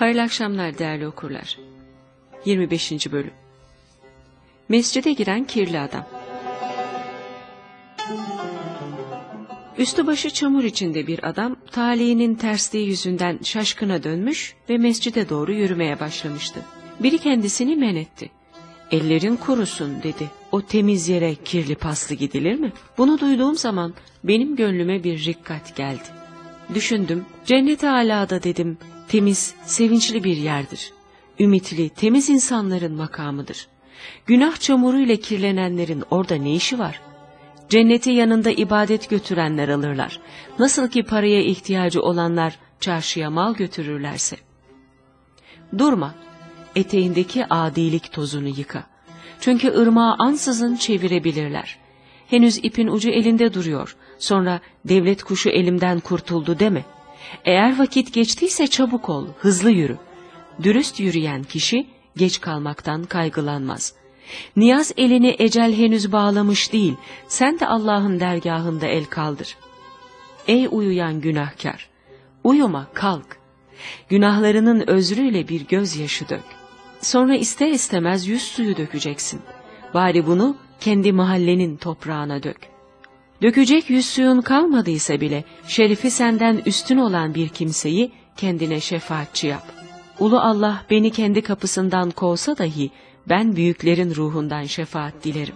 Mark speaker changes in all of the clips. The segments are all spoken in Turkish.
Speaker 1: Hayırlı akşamlar değerli okurlar. 25. Bölüm Mescide giren kirli adam Üstü başı çamur içinde bir adam, talihinin tersliği yüzünden şaşkına dönmüş ve mescide doğru yürümeye başlamıştı. Biri kendisini men etti. Ellerin kurusun dedi. O temiz yere kirli paslı gidilir mi? Bunu duyduğum zaman benim gönlüme bir rikkat geldi. Düşündüm, cennet alada dedim, temiz, sevinçli bir yerdir. Ümitli, temiz insanların makamıdır. Günah çamuruyla kirlenenlerin orada ne işi var? Cenneti yanında ibadet götürenler alırlar. Nasıl ki paraya ihtiyacı olanlar çarşıya mal götürürlerse. Durma, eteğindeki adilik tozunu yıka. Çünkü ırmağı ansızın çevirebilirler. Henüz ipin ucu elinde duruyor. Sonra devlet kuşu elimden kurtuldu deme. Eğer vakit geçtiyse çabuk ol, hızlı yürü. Dürüst yürüyen kişi geç kalmaktan kaygılanmaz. Niyaz elini ecel henüz bağlamış değil, sen de Allah'ın dergahında el kaldır. Ey uyuyan günahkar, uyuma kalk. Günahlarının özrüyle bir gözyaşı dök. Sonra ister istemez yüz suyu dökeceksin. Bari bunu kendi mahallenin toprağına dök. Dökecek yüz suyun kalmadıysa bile şerifi senden üstün olan bir kimseyi kendine şefaatçi yap. Ulu Allah beni kendi kapısından kovsa dahi ben büyüklerin ruhundan şefaat dilerim.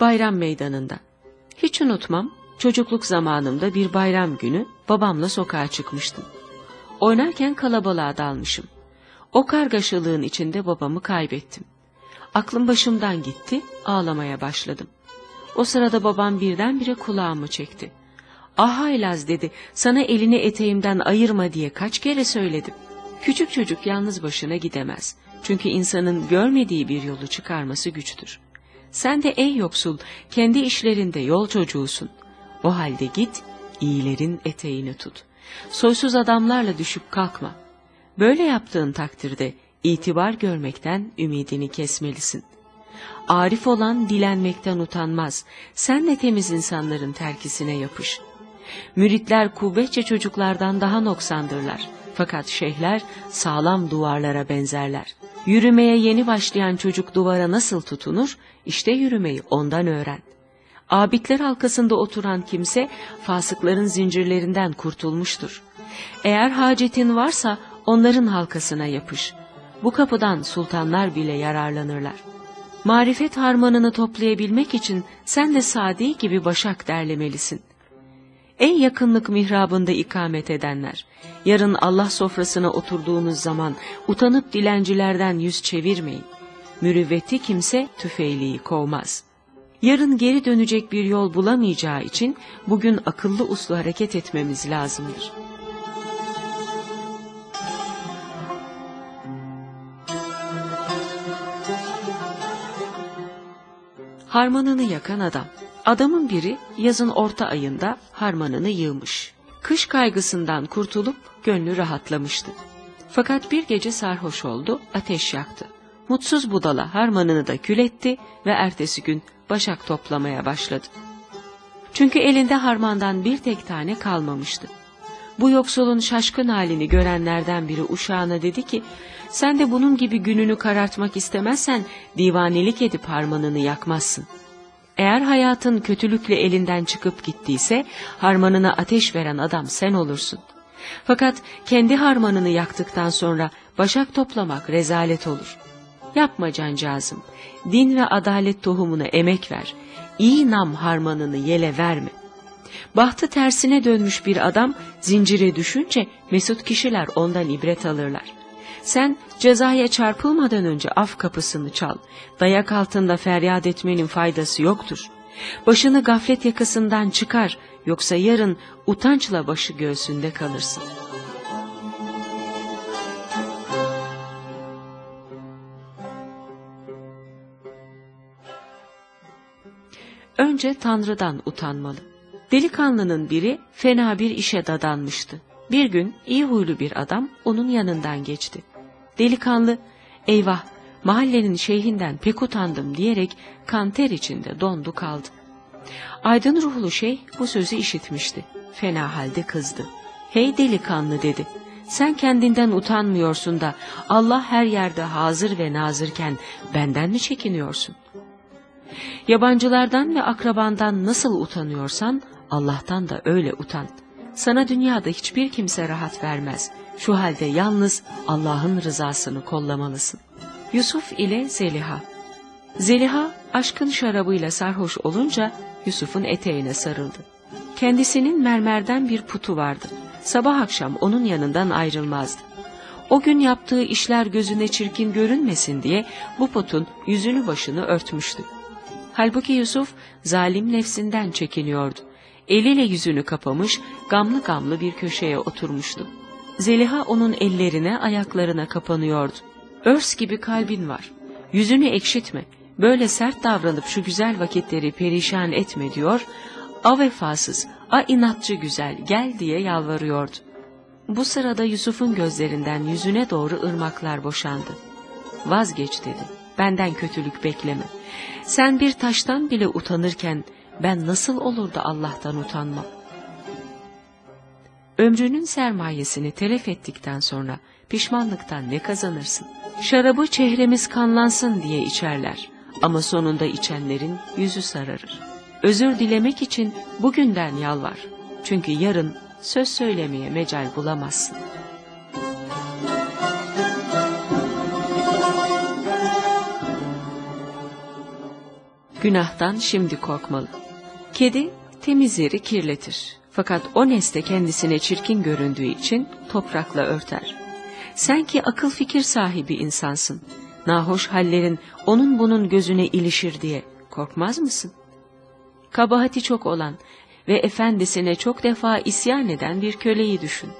Speaker 1: Bayram meydanında. Hiç unutmam, çocukluk zamanımda bir bayram günü babamla sokağa çıkmıştım. Oynarken kalabalığa dalmışım. O kargaşalığın içinde babamı kaybettim. Aklım başımdan gitti, ağlamaya başladım. O sırada babam birdenbire kulağımı çekti. Ah haylaz dedi, sana elini eteğimden ayırma diye kaç kere söyledim. Küçük çocuk yalnız başına gidemez. Çünkü insanın görmediği bir yolu çıkarması güçtür. Sen de ey yoksul, kendi işlerinde yol çocuğusun. O halde git, iyilerin eteğini tut. Soysuz adamlarla düşüp kalkma. Böyle yaptığın takdirde itibar görmekten ümidini kesmelisin. Arif olan dilenmekten utanmaz. Sen de temiz insanların terkisine yapış. Müritler kuvvetçe çocuklardan daha noksandırlar. Fakat şeyhler sağlam duvarlara benzerler. Yürümeye yeni başlayan çocuk duvara nasıl tutunur? İşte yürümeyi ondan öğren. Abidler halkasında oturan kimse fasıkların zincirlerinden kurtulmuştur. Eğer hacetin varsa onların halkasına yapış. Bu kapıdan sultanlar bile yararlanırlar. Marifet harmanını toplayabilmek için sen de Sadi gibi başak derlemelisin. Ey yakınlık mihrabında ikamet edenler! Yarın Allah sofrasına oturduğunuz zaman utanıp dilencilerden yüz çevirmeyin. Mürüvveti kimse tüfeğliği kovmaz. Yarın geri dönecek bir yol bulamayacağı için bugün akıllı uslu hareket etmemiz lazımdır. Harmanını yakan adam. Adamın biri yazın orta ayında harmanını yığmış. Kış kaygısından kurtulup gönlü rahatlamıştı. Fakat bir gece sarhoş oldu, ateş yaktı. Mutsuz budala harmanını da kül etti ve ertesi gün başak toplamaya başladı. Çünkü elinde harmandan bir tek tane kalmamıştı. Bu yoksulun şaşkın halini görenlerden biri uşağına dedi ki, sen de bunun gibi gününü karartmak istemezsen divanelik edip harmanını yakmazsın. Eğer hayatın kötülükle elinden çıkıp gittiyse harmanına ateş veren adam sen olursun. Fakat kendi harmanını yaktıktan sonra başak toplamak rezalet olur. Yapma cancağızım, din ve adalet tohumuna emek ver, iyi nam harmanını yele verme. Bahtı tersine dönmüş bir adam zincire düşünce mesut kişiler ondan ibret alırlar. Sen cezaya çarpılmadan önce af kapısını çal. Dayak altında feryat etmenin faydası yoktur. Başını gaflet yakasından çıkar yoksa yarın utançla başı göğsünde kalırsın. Önce Tanrı'dan utanmalı. Delikanlının biri fena bir işe dadanmıştı. Bir gün iyi huylu bir adam onun yanından geçti. Delikanlı, eyvah mahallenin şeyhinden pek utandım diyerek kanter içinde dondu kaldı. Aydın ruhlu şey bu sözü işitmişti. Fena halde kızdı. Hey delikanlı dedi. Sen kendinden utanmıyorsun da Allah her yerde hazır ve nazırken benden mi çekiniyorsun? Yabancılardan ve akrabandan nasıl utanıyorsan Allah'tan da öyle utan. Sana dünyada hiçbir kimse rahat vermez. Şu halde yalnız Allah'ın rızasını kollamalısın. Yusuf ile Zeliha Zeliha aşkın şarabıyla sarhoş olunca Yusuf'un eteğine sarıldı. Kendisinin mermerden bir putu vardı. Sabah akşam onun yanından ayrılmazdı. O gün yaptığı işler gözüne çirkin görünmesin diye bu putun yüzünü başını örtmüştü. Halbuki Yusuf zalim nefsinden çekiniyordu. Eliyle yüzünü kapamış, gamlı gamlı bir köşeye oturmuştu. Zeliha onun ellerine, ayaklarına kapanıyordu. Örs gibi kalbin var. Yüzünü ekşitme, böyle sert davranıp şu güzel vakitleri perişan etme diyor, a vefasız, a inatçı güzel gel diye yalvarıyordu. Bu sırada Yusuf'un gözlerinden yüzüne doğru ırmaklar boşandı. Vazgeç dedi, benden kötülük bekleme. Sen bir taştan bile utanırken ben nasıl olur da Allah'tan utanmam? Ömrünün sermayesini telef ettikten sonra pişmanlıktan ne kazanırsın? Şarabı çehremiz kanlansın diye içerler ama sonunda içenlerin yüzü sararır. Özür dilemek için bugünden yalvar. Çünkü yarın söz söylemeye mecal bulamazsın. Günahtan şimdi korkmalı. Kedi temiz yeri kirletir. Fakat o nesne kendisine çirkin göründüğü için toprakla örter. Sen ki akıl fikir sahibi insansın. Nahoş hallerin onun bunun gözüne ilişir diye korkmaz mısın? Kabahati çok olan ve efendisine çok defa isyan eden bir köleyi düşün.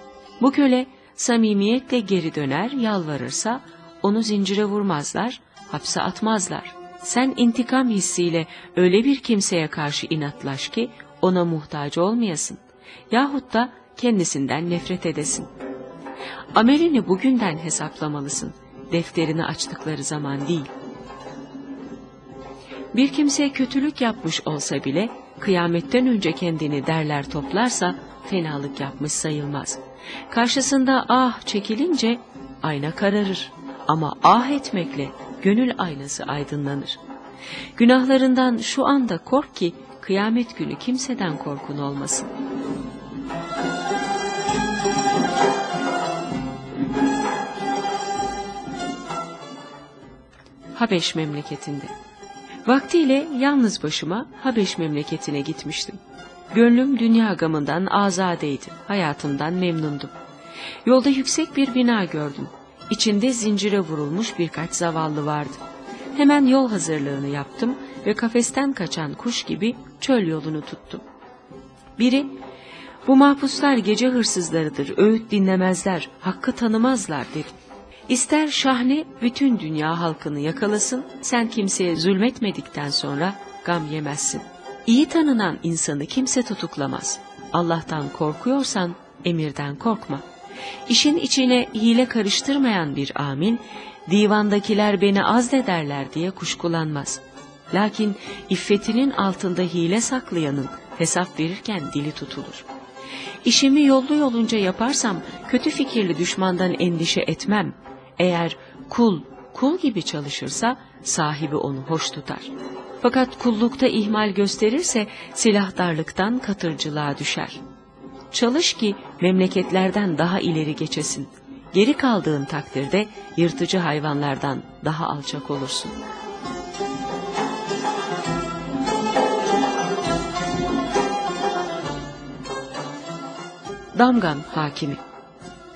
Speaker 1: Bu köle samimiyetle geri döner, yalvarırsa onu zincire vurmazlar, hapse atmazlar. Sen intikam hissiyle öyle bir kimseye karşı inatlaş ki ona muhtaç olmayasın. Yahut da kendisinden nefret edesin. Amelini bugünden hesaplamalısın. Defterini açtıkları zaman değil. Bir kimse kötülük yapmış olsa bile kıyametten önce kendini derler toplarsa fenalık yapmış sayılmaz. Karşısında ah çekilince ayna kararır ama ah etmekle gönül aynası aydınlanır. Günahlarından şu anda kork ki kıyamet günü kimseden korkun olmasın. Habeş memleketinde. Vaktiyle yalnız başıma Habeş memleketine gitmiştim. Gönlüm dünya gamından azadeydi, hayatımdan memnundum. Yolda yüksek bir bina gördüm. İçinde zincire vurulmuş birkaç zavallı vardı. Hemen yol hazırlığını yaptım ve kafesten kaçan kuş gibi çöl yolunu tuttum. Biri, bu mahpuslar gece hırsızlarıdır, öğüt dinlemezler, hakkı tanımazlar dedi. İster şahne bütün dünya halkını yakalasın, sen kimseye zulmetmedikten sonra gam yemezsin. İyi tanınan insanı kimse tutuklamaz. Allah'tan korkuyorsan emirden korkma. İşin içine hile karıştırmayan bir amil, divandakiler beni azlederler diye kuşkulanmaz. Lakin iffetinin altında hile saklayanın hesap verirken dili tutulur. İşimi yollu yolunca yaparsam kötü fikirli düşmandan endişe etmem. Eğer kul kul gibi çalışırsa sahibi onu hoş tutar. Fakat kullukta ihmal gösterirse silahdarlıktan katırcılığa düşer. Çalış ki memleketlerden daha ileri geçesin. Geri kaldığın takdirde yırtıcı hayvanlardan daha alçak olursun. Damgan Hakimi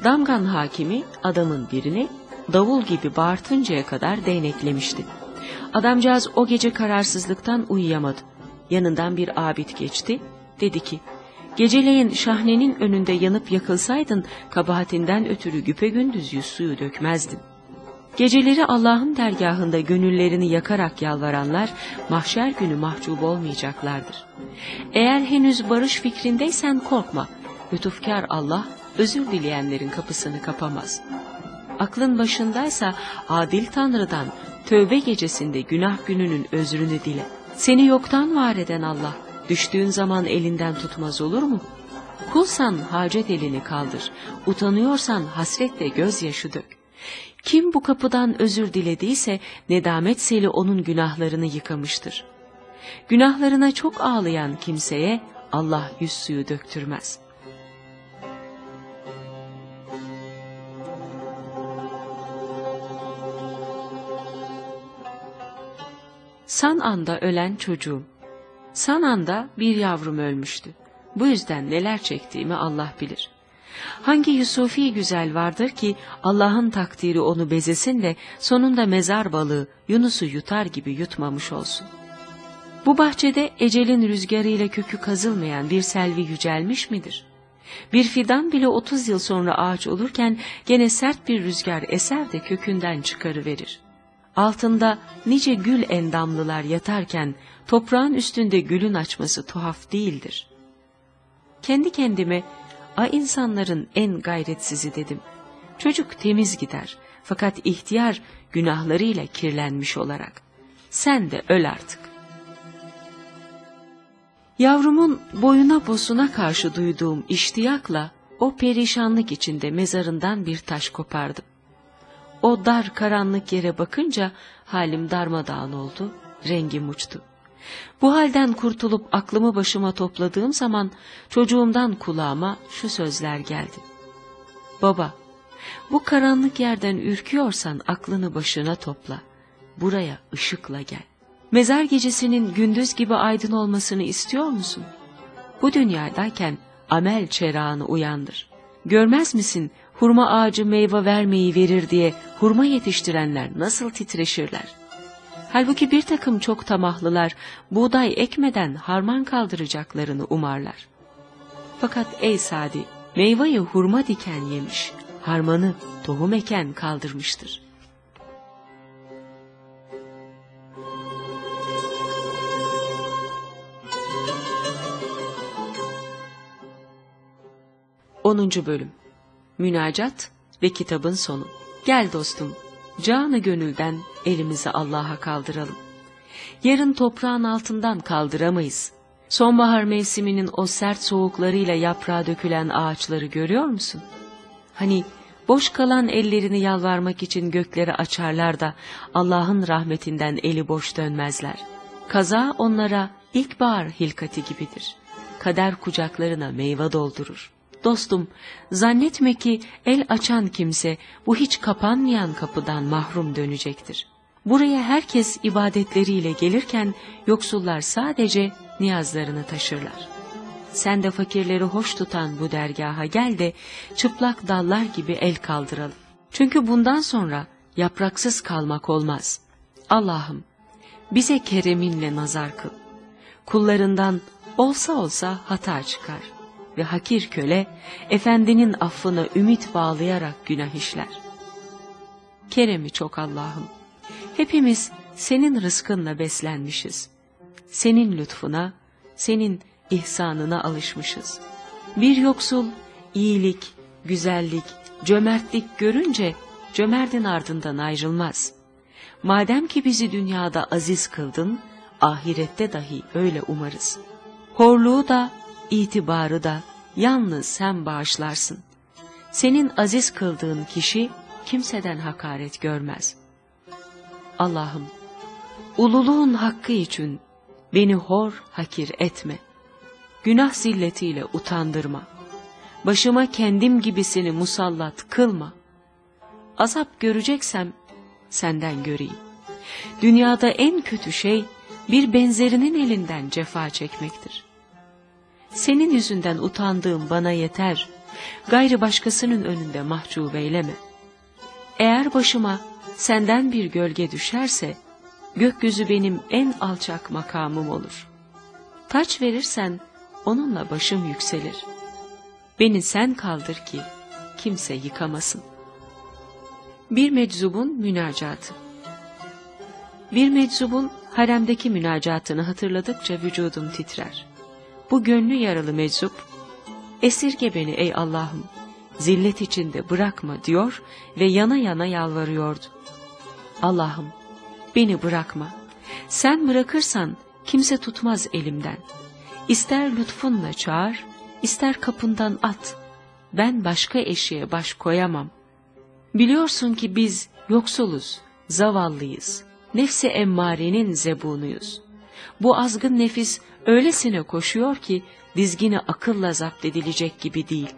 Speaker 1: Damgan Hakimi adamın birini davul gibi bağırtıncaya kadar değneklemişti. Adamcağız o gece kararsızlıktan uyuyamadı. Yanından bir abid geçti. Dedi ki, geceleyin şahnenin önünde yanıp yakılsaydın kabahatinden ötürü güpegündüz yüz suyu dökmezdin. Geceleri Allah'ın dergahında gönüllerini yakarak yalvaranlar mahşer günü mahcup olmayacaklardır. Eğer henüz barış fikrindeysen korkma. Lütufkar Allah özür dileyenlerin kapısını kapamaz. Aklın başındaysa adil Tanrı'dan tövbe gecesinde günah gününün özrünü dile. Seni yoktan var eden Allah Düştüğün zaman elinden tutmaz olur mu? Kulsan hacet elini kaldır, utanıyorsan hasretle gözyaşı dök. Kim bu kapıdan özür dilediyse nedamet seli onun günahlarını yıkamıştır. Günahlarına çok ağlayan kimseye Allah yüz suyu döktürmez. San anda ölen çocuğum. San anda bir yavrum ölmüştü. Bu yüzden neler çektiğimi Allah bilir. Hangi Yusufi güzel vardır ki Allah'ın takdiri onu bezesin de sonunda mezar balığı Yunus'u yutar gibi yutmamış olsun. Bu bahçede ecelin rüzgarıyla kökü kazılmayan bir selvi yücelmiş midir? Bir fidan bile otuz yıl sonra ağaç olurken gene sert bir rüzgar eser de kökünden çıkarıverir. Altında nice gül endamlılar yatarken toprağın üstünde gülün açması tuhaf değildir. Kendi kendime a insanların en gayretsizi dedim. Çocuk temiz gider fakat ihtiyar günahlarıyla kirlenmiş olarak. Sen de öl artık. Yavrumun boyuna bosuna karşı duyduğum iştiyakla o perişanlık içinde mezarından bir taş kopardım. O dar karanlık yere bakınca halim darmadağın oldu, rengim uçtu. Bu halden kurtulup aklımı başıma topladığım zaman çocuğumdan kulağıma şu sözler geldi. Baba, bu karanlık yerden ürküyorsan aklını başına topla. Buraya ışıkla gel. Mezar gecesinin gündüz gibi aydın olmasını istiyor musun? Bu dünyadayken amel çerağını uyandır. Görmez misin hurma ağacı meyve vermeyi verir diye hurma yetiştirenler nasıl titreşirler? Halbuki bir takım çok tamahlılar buğday ekmeden harman kaldıracaklarını umarlar. Fakat ey Sadi, meyveyi hurma diken yemiş, harmanı tohum eken kaldırmıştır. Onuncu Bölüm Münacat ve kitabın sonu Gel dostum, canı gönülden elimizi Allah'a kaldıralım. Yarın toprağın altından kaldıramayız. Sonbahar mevsiminin o sert soğuklarıyla yaprağa dökülen ağaçları görüyor musun? Hani boş kalan ellerini yalvarmak için gökleri açarlar da Allah'ın rahmetinden eli boş dönmezler. Kaza onlara ilkbahar hilkati gibidir. Kader kucaklarına meyve doldurur. Dostum, zannetme ki el açan kimse bu hiç kapanmayan kapıdan mahrum dönecektir. Buraya herkes ibadetleriyle gelirken yoksullar sadece niyazlarını taşırlar. Sen de fakirleri hoş tutan bu dergaha gel de çıplak dallar gibi el kaldıralım. Çünkü bundan sonra yapraksız kalmak olmaz. Allah'ım bize kereminle nazar kıl. Kullarından olsa olsa hata çıkar ve hakir köle efendinin affına ümit bağlayarak günah işler. Keremi çok Allah'ım. Hepimiz senin rızkınla beslenmişiz. Senin lütfuna, senin ihsanına alışmışız. Bir yoksul iyilik, güzellik, cömertlik görünce cömertin ardından ayrılmaz. Madem ki bizi dünyada aziz kıldın, ahirette dahi öyle umarız. Horluğu da, itibarı da yalnız sen bağışlarsın. Senin aziz kıldığın kişi kimseden hakaret görmez. Allah'ım, ululuğun hakkı için beni hor hakir etme. Günah zilletiyle utandırma. Başıma kendim gibisini musallat kılma. Azap göreceksem senden göreyim. Dünyada en kötü şey bir benzerinin elinden cefa çekmektir. Senin yüzünden utandığım bana yeter. Gayrı başkasının önünde mahcup eyleme. Eğer başıma senden bir gölge düşerse, gökyüzü benim en alçak makamım olur. Taç verirsen onunla başım yükselir. Beni sen kaldır ki kimse yıkamasın. Bir meczubun münacatı Bir meczubun haremdeki münacatını hatırladıkça vücudum titrer. Bu gönlü yaralı meczup, esirge beni ey Allah'ım, zillet içinde bırakma diyor ve yana yana yalvarıyordu. Allah'ım beni bırakma, sen bırakırsan kimse tutmaz elimden. İster lütfunla çağır, ister kapından at. Ben başka eşeğe baş koyamam. Biliyorsun ki biz yoksuluz, zavallıyız. Nefsi emmarenin zebunuyuz. Bu azgın nefis öylesine koşuyor ki dizgini akılla zapt edilecek gibi değil.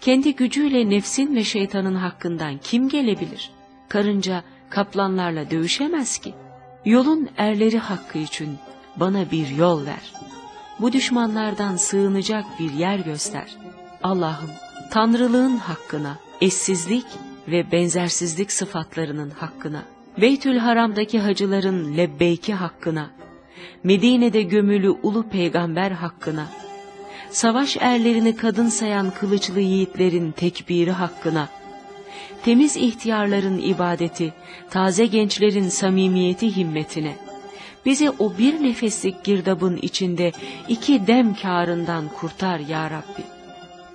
Speaker 1: Kendi gücüyle nefsin ve şeytanın hakkından kim gelebilir? Karınca kaplanlarla dövüşemez ki. Yolun erleri hakkı için bana bir yol ver. Bu düşmanlardan sığınacak bir yer göster. Allah'ım tanrılığın hakkına, eşsizlik ve benzersizlik sıfatlarının hakkına, Beytül Haram'daki hacıların lebbeyki hakkına, Medine'de gömülü ulu peygamber hakkına, savaş erlerini kadın sayan kılıçlı yiğitlerin tekbiri hakkına, temiz ihtiyarların ibadeti, taze gençlerin samimiyeti himmetine, bizi o bir nefeslik girdabın içinde iki dem kârından kurtar ya Rabbi.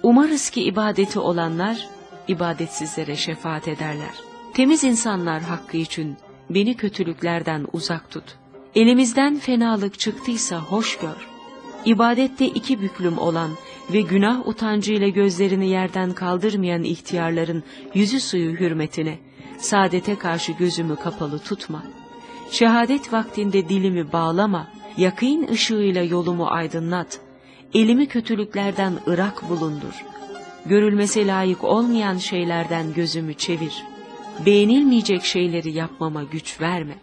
Speaker 1: Umarız ki ibadeti olanlar, ibadetsizlere şefaat ederler. Temiz insanlar hakkı için beni kötülüklerden uzak tut. Elimizden fenalık çıktıysa hoş gör. İbadette iki büklüm olan ve günah utancıyla gözlerini yerden kaldırmayan ihtiyarların yüzü suyu hürmetine, saadete karşı gözümü kapalı tutma. Şehadet vaktinde dilimi bağlama, yakîn ışığıyla yolumu aydınlat. Elimi kötülüklerden ırak bulundur. Görülmese layık olmayan şeylerden gözümü çevir. Beğenilmeyecek şeyleri yapmama güç verme.